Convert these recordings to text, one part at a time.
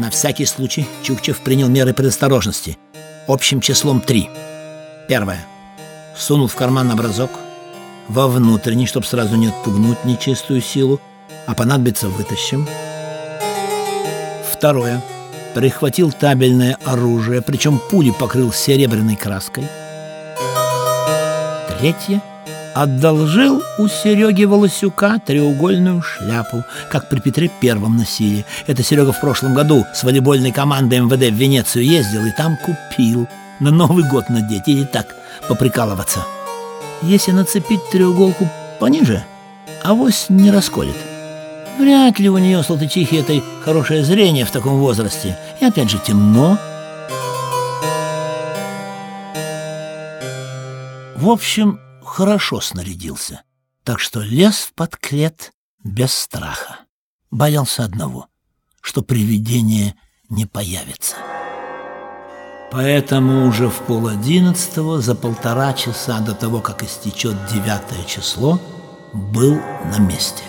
На всякий случай Чукчев принял меры предосторожности. Общим числом три. Первое. Сунул в карман образок. Во внутренний, чтобы сразу не отпугнуть нечистую силу, а понадобится вытащим. Второе. Прихватил табельное оружие, причем пули покрыл серебряной краской. Третье одолжил у Сереги Волосюка треугольную шляпу, как при Петре Первом носили. Это Серега в прошлом году с волейбольной командой МВД в Венецию ездил и там купил. На Новый год надеть или так поприкалываться. Если нацепить треуголку пониже, авось не расколет. Вряд ли у нее, салтычихи, этой хорошее зрение в таком возрасте. И опять же темно. В общем, хорошо снарядился, так что лез под клет без страха. Боялся одного, что привидение не появится. Поэтому уже в пол одиннадцатого, за полтора часа до того, как истечет девятое число, был на месте.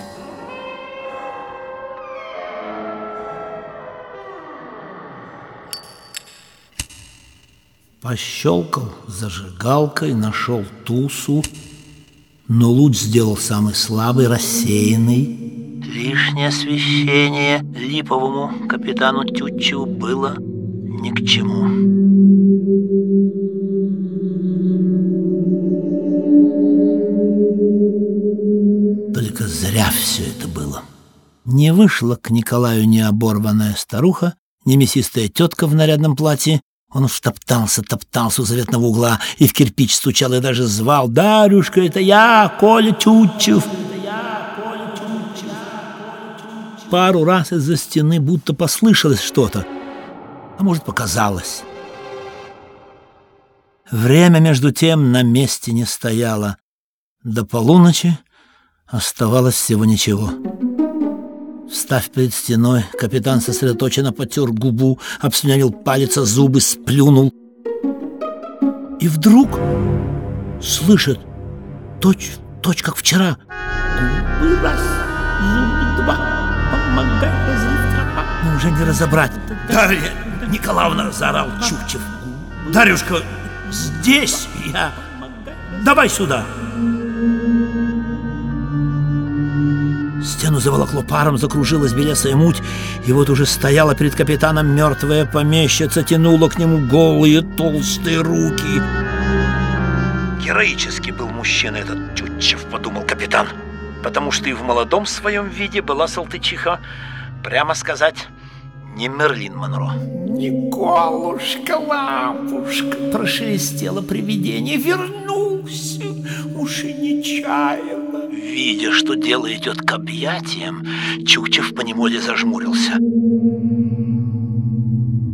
Пощелкал зажигалкой, нашел тусу, но луч сделал самый слабый, рассеянный. Лишнее освещение липовому капитану Тютчеву было ни к чему. Только зря все это было. Не вышла к Николаю ни оборванная старуха, ни мясистая тетка в нарядном платье, он уж топтался, топтался у заветного угла и в кирпич стучал и даже звал «Дарюшка, это я, Коля Тютчев!» Пару раз из-за стены будто послышалось что-то, а может, показалось. Время, между тем, на месте не стояло. До полуночи оставалось всего ничего. Встав перед стеной, капитан сосредоточенно потер губу, обслюнявил палец, а зубы сплюнул. И вдруг слышит, точь, точь как вчера. Губы раз, зубы два, помогай разрыв тропа. Но уже не разобрать. Дарья Николаевна, заорал Чукчев. Дарюшка, здесь я. Давай сюда. Стену заволокло паром, закружилась белесая муть, и вот уже стояла перед капитаном мертвая помещица, тянула к нему голые толстые руки. Героический был мужчина этот Тютчев, подумал капитан, потому что и в молодом своем виде была Салтычиха, прямо сказать, не Мерлин Монро. «Николушка, лапушка!» — прошелестело привидение. «Вернулся! Уж и нечаянно!» Видя, что дело идет к объятиям, Чукчев поневоле зажмурился.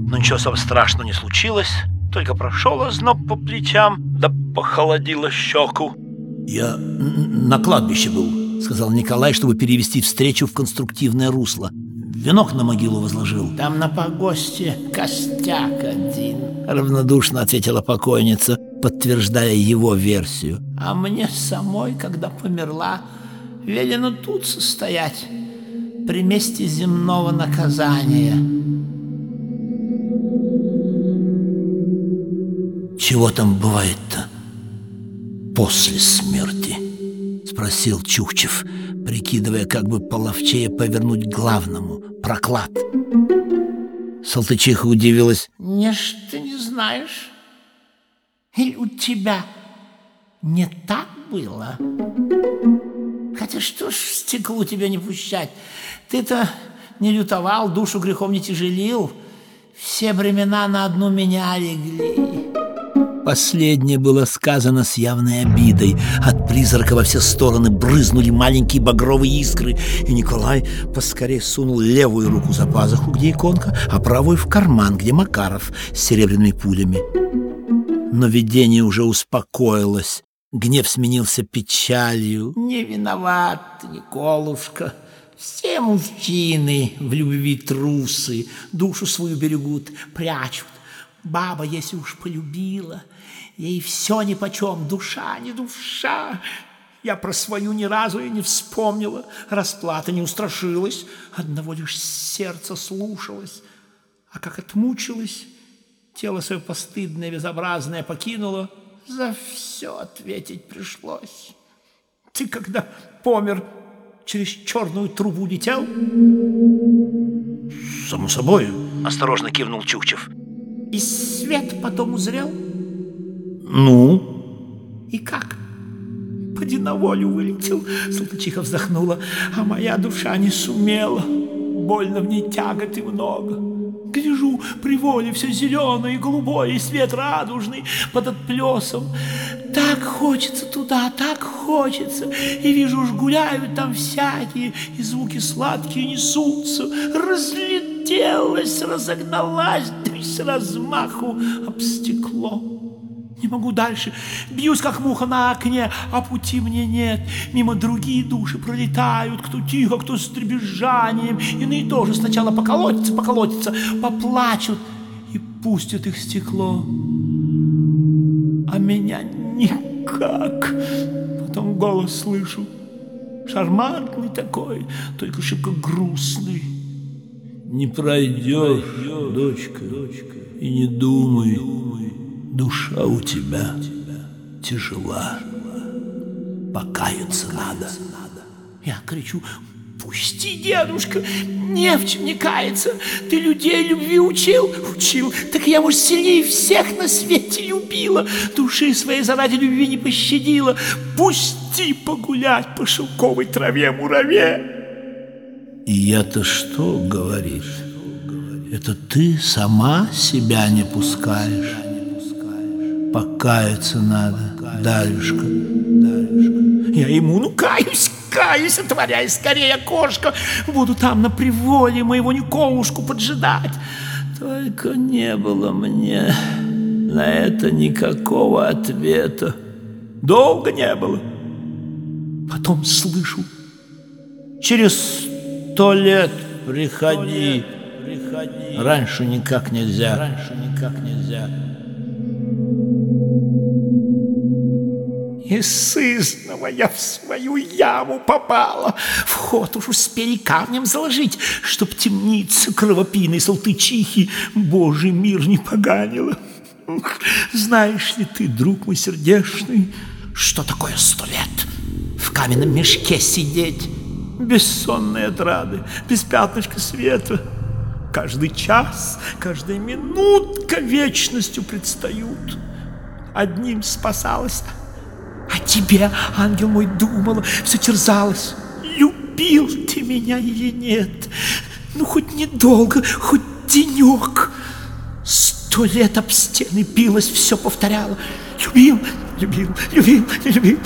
Но ничего сам страшного не случилось, только прошел озноб по плечам, да похолодило щеку. «Я на кладбище был», — сказал Николай, чтобы перевести встречу в конструктивное русло. Венок на могилу возложил. Там на погосте костяк один. Равнодушно ответила покойница, подтверждая его версию. А мне самой, когда померла, велено тут состоять при месте земного наказания. Чего там бывает-то после смерти? Спросил Чукчев, прикидывая, как бы половчее повернуть к главному — проклад. Салтычиха удивилась. «Не ж ты не знаешь? Или у тебя не так было? Хотя что ж в стекло тебя не пущать? Ты-то не лютовал, душу грехом не тяжелил. Все времена на одну меня легли». Последнее было сказано с явной обидой. От призрака во все стороны брызнули маленькие багровые искры, и Николай поскорее сунул левую руку за пазуху, где иконка, а правую в карман, где Макаров с серебряными пулями. Но видение уже успокоилось. Гнев сменился печалью. «Не виноват, Николушка. Все мужчины в любви трусы, душу свою берегут, прячут. Баба, если уж полюбила, ей все нипочем, душа не душа. Я про свою ни разу и не вспомнила, расплата не устрашилась, одного лишь сердца слушалась. А как отмучилась, тело свое постыдное, безобразное покинуло, за все ответить пришлось. Ты, когда помер, через черную трубу летел? Само собой, Осторожно кивнул Чукчев. И свет потом узрел? ну, И как? Поди на волю вылетел, Салтычиха вздохнула, а моя душа не сумела. Больно в ней тяготы много. Гляжу, при воле все зеленое и голубое, и свет радужный под отплесом. Так хочется туда, так хочется. И вижу, уж гуляют там всякие, и звуки сладкие несутся. Разлетелась, разогналась, да с размаху об стекло. Не могу дальше. Бьюсь, как муха на окне, а пути мне нет. Мимо другие души пролетают, кто тихо, кто с дребезжанием. Иные тоже сначала поколотятся, поколотятся, поплачут и пустят их стекло. А меня никак. Потом голос слышу. Шармантный такой, только шибко грустный. не пройдешь, дочка, и не думай, душа у тебя тяжела. Покаяться надо. Я кричу, пусти, дедушка, не в чем не каяться. Ты людей любви учил? Учил. Так я, может, сильнее всех на свете любила. Души своей заради любви не пощадила. Пусти погулять по шелковой траве мураве. И я-то что, говорит? Это ты сама себя не пускаешь. Покаяться надо, Дарюшка, Дарюшка. Я ему, ну, каюсь, каюсь, отворяй скорее окошко. Буду там на приволе моего Николушку поджидать. Только не было мне на это никакого ответа. Долго не было. Потом слышу. Через сто лет приходи. Приходи. Раньше никак нельзя. Раньше никак нельзя. Сызного я в свою яму попала. Вход уж успели камнем заложить, Чтоб темница кровопийной салтычихи Божий мир не поганила. Знаешь ли ты, друг мой сердечный, Что такое сто лет в каменном мешке сидеть? Бессонные отрады, без пятнышка света. Каждый час, каждая минутка вечностью предстают. Одним спасалась, тебе, ангел мой, думала, все терзалась. Любил ты меня или нет? Ну, хоть недолго, хоть денек. Сто лет об стены билась, все повторяла. Любил, любил, любил, любил.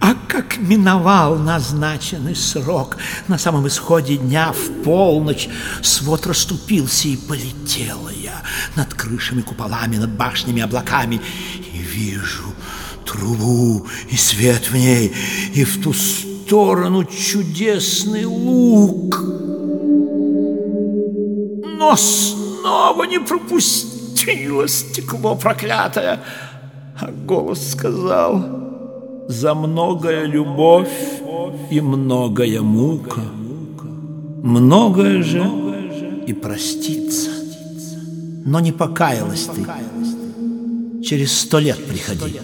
А как миновал назначенный срок, на самом исходе дня в полночь свод расступился и полетела я над крышами, куполами, над башнями, облаками и вижу трубу и свет в ней, и в ту сторону чудесный лук. Но снова не пропустило стекло проклятое, а голос сказал «За многое любовь и многое мука, многое же и проститься, но не покаялась ты, через сто лет приходи».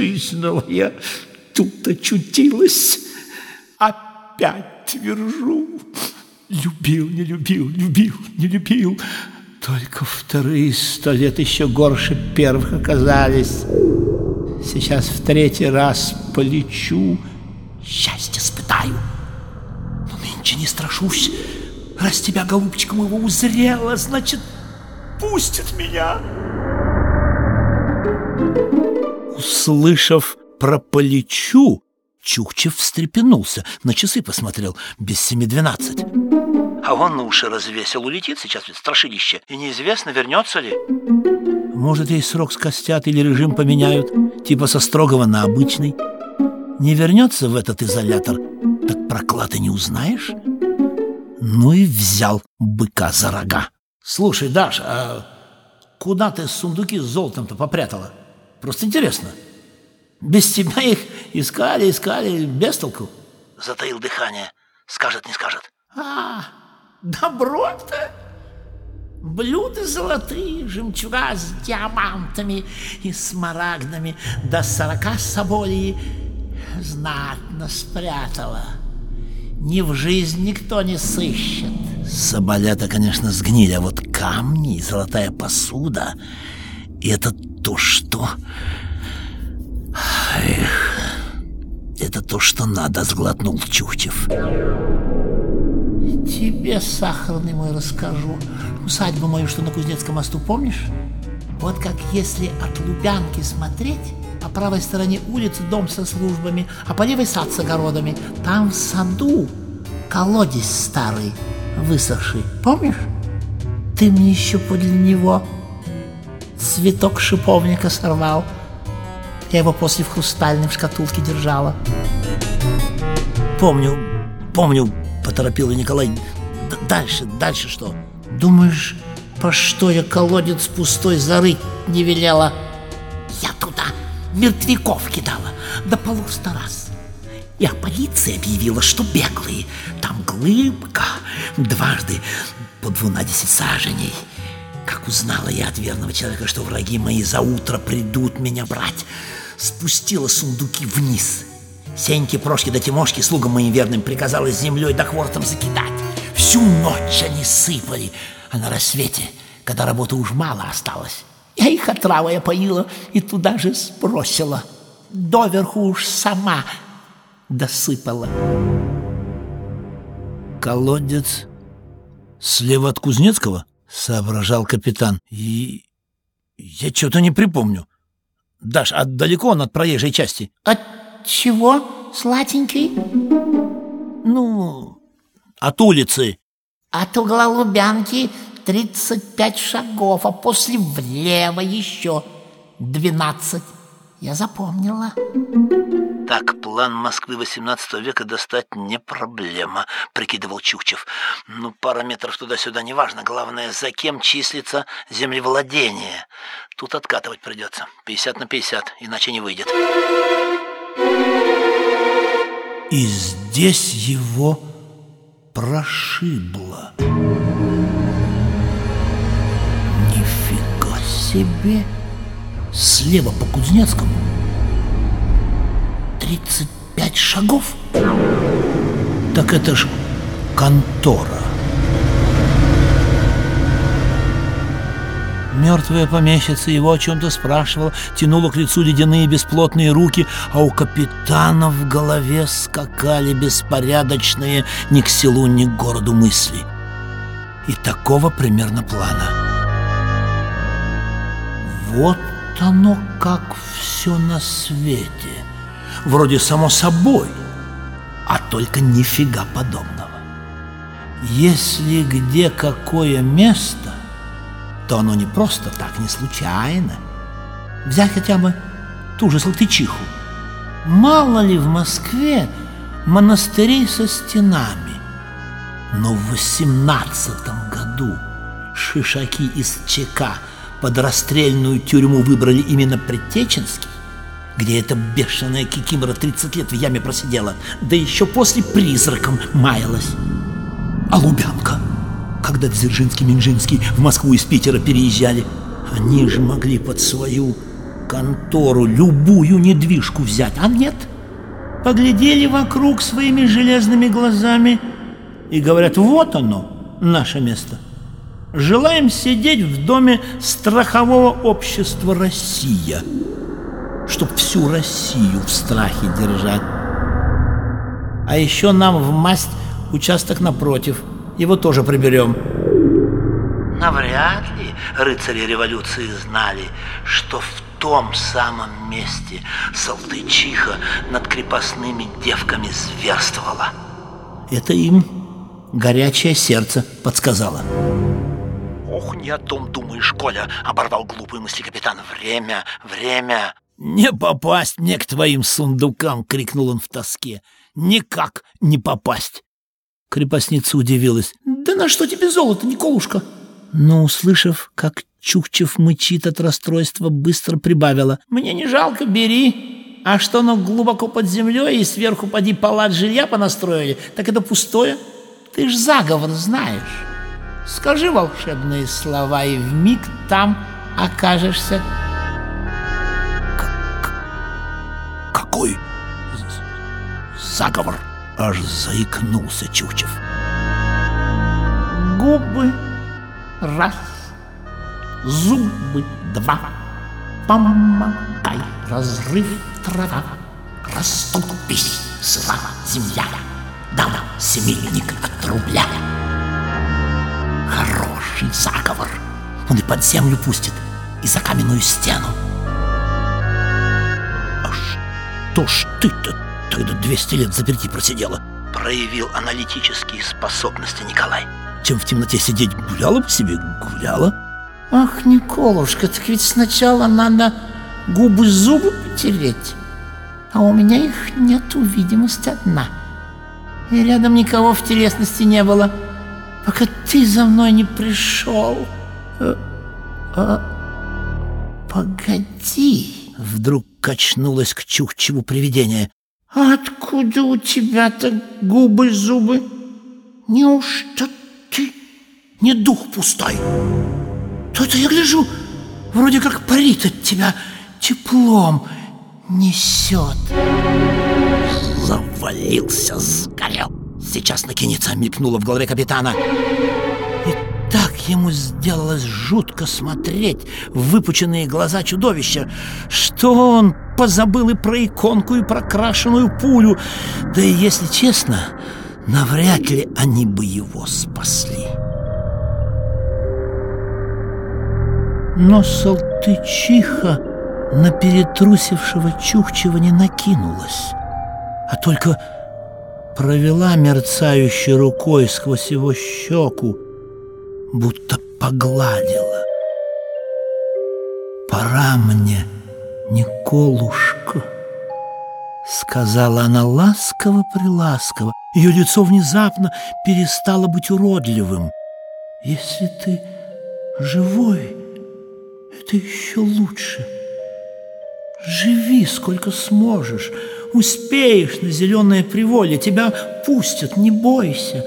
Сызнова я тут очутилась, опять твержу. Любил, не любил, любил, не любил. Только вторые сто лет еще горше первых оказались. Сейчас в третий раз полечу, счастье испытаю. Но нынче не страшусь. Раз тебя, голубчика моего, узрела, значит, пустит меня. Услышав про полечу, Чукчев встрепенулся, на часы посмотрел, без семи двенадцать. А он на уши развесил, улетит сейчас ведь страшилище. И неизвестно, вернется ли. Может, ей срок скостят или режим поменяют, типа со строгого на обычный. Не вернется в этот изолятор, так про клад и не узнаешь. Ну и взял быка за рога. Слушай, Даша, а куда ты сундуки с золотом-то попрятала? Просто интересно. Без тебя их искали, искали, без толку. Затаил дыхание. Скажет, не скажет. А, добро-то? Блюда золотые, жемчуга с диамантами и смарагдами до сорока соболей знатно спрятала. Ни в жизнь никто не сыщет. Соболята, конечно, сгнили, а вот камни и золотая посуда — это то, что... Эх, это то, что надо, сглотнул Чухчев. Тебе, сахарный мой, расскажу. Усадьбу мою, что на Кузнецком мосту, помнишь? Вот как если от Лубянки смотреть, по правой стороне улицы дом со службами, а по левой сад с огородами. Там в саду колодец старый, высохший. Помнишь? Ты мне еще подле него цветок шиповника сорвал. Я его после в хрустальной в шкатулке держала. Помню, помню, поторопил Николай. Д дальше, дальше что? Думаешь, по что я колодец пустой зарыть не велела? Я туда мертвяков кидала, да полуста раз. Я полиции объявила, что беглые. Там глыбка, дважды по двунадесять саженей. Узнала я от верного человека, что враги мои за утро придут меня брать, спустила сундуки вниз. Сеньке, Прошке да Тимошке, слугам моим верным, приказала землей да хвортом закидать. Всю ночь они сыпали, а на рассвете, когда работы уж мало осталось, я их отравой опоила и туда же сбросила. Доверху уж сама досыпала. Колодец слева от Кузнецкого? Соображал капитан. И я что-то не припомню. Даш, а далеко он от проезжей части? От чего, сладенький? Ну, от улицы. От угла Лубянки 35 шагов, а после влево еще 12. Я запомнила. Так, план Москвы XVIII века достать не проблема, прикидывал Чукчев. Ну, пара метров туда-сюда неважно. Главное, за кем числится землевладение. Тут откатывать придется. 50 на 50, иначе не выйдет. И здесь его прошибло. Нифига себе! Слева по Кузнецкому 35 шагов? Так это ж контора. Мертвая помещица его о чем-то спрашивала, тянула к лицу ледяные бесплотные руки, а у капитана в голове скакали беспорядочные ни к селу, ни к городу мысли. И такого примерно плана. Вот оно как все на свете. Вроде само собой, а только нифига подобного. Если где какое место, то оно не просто так, не случайно. Взять хотя бы ту же Салтычиху. Мало ли в Москве монастырей со стенами. Но в восемнадцатом году шишаки из ЧК под расстрельную тюрьму выбрали именно Предтеченский, где эта бешеная кикимора 30 лет в яме просидела, да еще после призраком маялась. А Лубянка — когда Дзержинский Минжинский в Москву из Питера переезжали. Они же могли под свою контору любую недвижку взять, а нет. Поглядели вокруг своими железными глазами и говорят, вот оно, наше место. Желаем сидеть в доме страхового общества «Россия», чтоб всю Россию в страхе держать. А еще нам в масть участок напротив – его тоже приберем. Навряд ли рыцари революции знали, что в том самом месте Салтычиха над крепостными девками зверствовала. Это им горячее сердце подсказало. Ох, не о том думаешь, Коля, оборвал глупые мысли капитан. Время, время. Не попасть мне к твоим сундукам, крикнул он в тоске. Никак не попасть. Крепостница удивилась. «Да на что тебе золото, Николушка?» Но, услышав, как Чукчев мычит от расстройства, быстро прибавила. «Мне не жалко, бери. А что оно глубоко под землей и сверху поди палат жилья понастроили, так это пустое. Ты ж заговор знаешь. Скажи волшебные слова, и в миг там окажешься. Заговор? Аж заикнулся Чукчев. Губы раз, зубы два, помакай, разрыв трава, расступись, сыра земля, дам семейник от рубля. Хороший заговор. Он и под землю пустит, и за каменную стену. А что ж ты-то тогда 200 лет заперти просидела? Проявил аналитические способности Николай. Чем в темноте сидеть, гуляла по себе? Гуляла? Ах, Николушка, так ведь сначала надо губы-зубы потереть. А у меня их нету, видимость одна. И рядом никого в телесности не было, пока ты за мной не пришел. А, а, погоди. Вдруг качнулось к Чукчеву привидение. Откуда у тебя-то губы-зубы? Неужто ты не дух пустой? То-то я гляжу, вроде как парит от тебя теплом несет. Завалился, сгорел. Сейчас накинется, мелькнуло в голове капитана. Так ему сделалось жутко смотреть в выпученные глаза чудовища, что он позабыл и про иконку, и про крашеную пулю. Да и, если честно, навряд ли они бы его спасли. Но Салтычиха на перетрусившего Чукчева не накинулась, а только провела мерцающей рукой сквозь его щеку, будто погладила. «Пора мне, Николушка», — сказала она ласково-приласково. Ее лицо внезапно перестало быть уродливым. «Если ты живой, это еще лучше. Живи сколько сможешь, успеешь на зеленое приволье, тебя пустят, не бойся.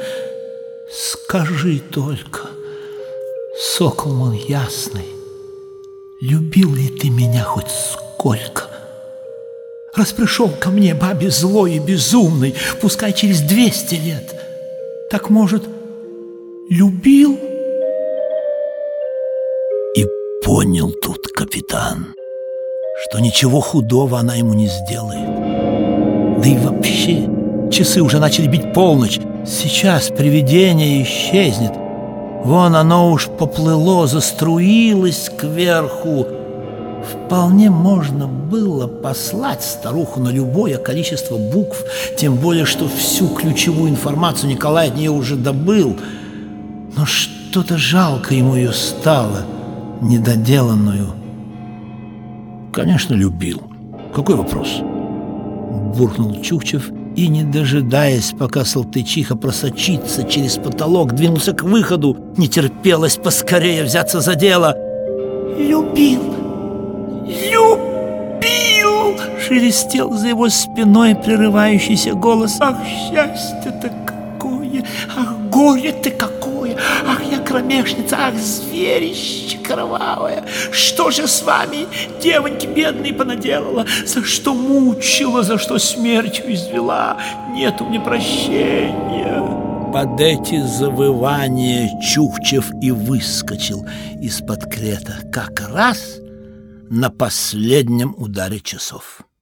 Скажи только, сокол мой ясный, любил ли ты меня хоть сколько? Раз пришел ко мне бабе злой и безумный, пускай через двести лет, так, может, любил? И понял тут капитан, что ничего худого она ему не сделает. Да и вообще, часы уже начали бить полночь, сейчас привидение исчезнет. Вон оно уж поплыло, заструилось кверху, Вполне можно было послать старуху на любое количество букв, тем более, что всю ключевую информацию Николай от нее уже добыл. Но что-то жалко ему ее стало, недоделанную. Конечно, любил. Какой вопрос? Буркнул Чукчев и, не дожидаясь, пока Салтычиха просочится через потолок, двинулся к выходу. Не терпелось поскорее взяться за дело. «Любил!» любил!» Шелестел за его спиной прерывающийся голос. «Ах, счастье-то какое! Ах, горе-то какое! Ах, кромешница! Ах, зверище кровавое! Что же с вами, девоньки бедные, понаделала? За что мучила, за что смертью извела? У меня прощения!» Под эти завывания Чукчев и выскочил из-под крета как раз на последнем ударе часов.